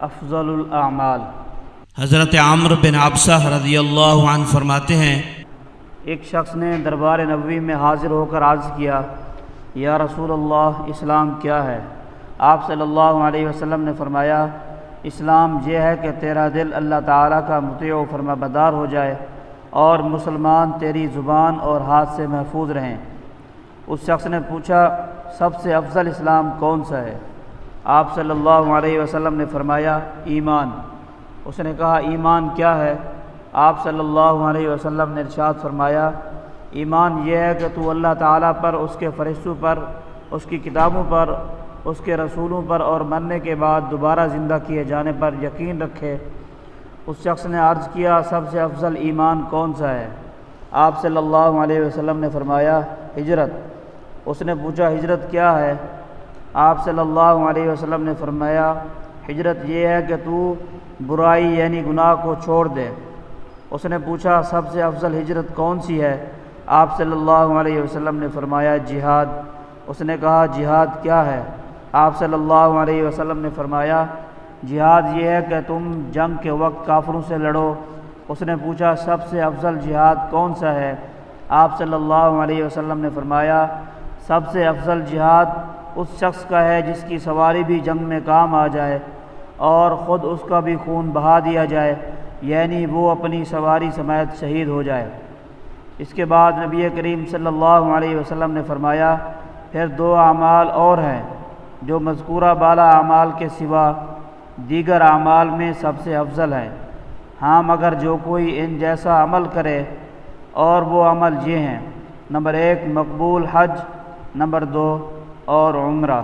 افضل الاعمال۔ حضرت عامر بن عبسہ رضی اللہ عنہ فرماتے ہیں ایک شخص نے دربار نبوی میں حاضر ہو کر عرض کیا یا رسول اللہ اسلام کیا ہے؟ آپ صلی اللہ علیہ وسلم نے فرمایا اسلام یہ ہے کہ تیرا دل اللہ تعالیٰ کا مطیع و فرما بدار ہو جائے اور مسلمان تیری زبان اور ہاتھ سے محفوظ رہیں۔ اس شخص نے پوچھا سب سے افضل اسلام کون سا ہے؟ آپ صلی اللہ علیہ وسلم نے فرمایا، ایمان۔ اس نے کہا، ایمان کیا ہے؟ آپ صلی اللہ علیہ وسلم نے ارشاد فرمایا، ایمان یہ ہے کہ تو اللہ تعالیٰ پر، اس کے فرشتوں پر، اس کی کتابوں پر، اس کے رسولوں پر اور مرنے کے بعد دوبارہ زندہ کیے جانے پر یقین رکھے۔ اس شخص نے عرض کیا، سب سے افضل ایمان کون سا ہے؟ آپ صلی اللہ علیہ وسلم نے فرمایا، ہجرت۔ اس نے پوچھا، ہجرت کیا ہے؟ آپ صلی اللہ علیہ وسلم نے فرمایا، ہجرت یہ ہے کہ تو برائی یعنی گناہ کو چھوڑ دے۔ اس نے پوچھا، سب سے افضل ہجرت کون سی ہے؟ آپ صلی اللہ علیہ وسلم نے فرمایا، جہاد۔ اس نے کہا، جہاد کیا ہے؟ آپ صلی اللہ علیہ وسلم نے فرمایا، جہاد یہ ہے کہ تم جنگ کے وقت کافروں سے لڑو۔ اس نے پوچھا، سب سے افضل جہاد کون سا ہے؟ آپ صلی اللہ علیہ وسلم نے فرمایا، سب سے افضل جہاد اس شخص کا ہے جس کی سواری بھی جنگ میں کام آ جائے اور خود اس کا بھی خون بہا دیا جائے یعنی وہ اپنی سواری سمیت شہید ہو جائے۔ اس کے بعد نبی کریم صلی اللہ علیہ وسلم نے فرمایا، پھر دو اعمال اور ہیں، جو مذکورہ بالا اعمال کے سوا دیگر اعمال میں سب سے افضل ہیں۔ ہاں مگر جو کوئی ان جیسا عمل کرے اور وہ عمل یہ ہیں۔ نمبر ایک، مقبول حج۔ نمبر دو اور عمرہ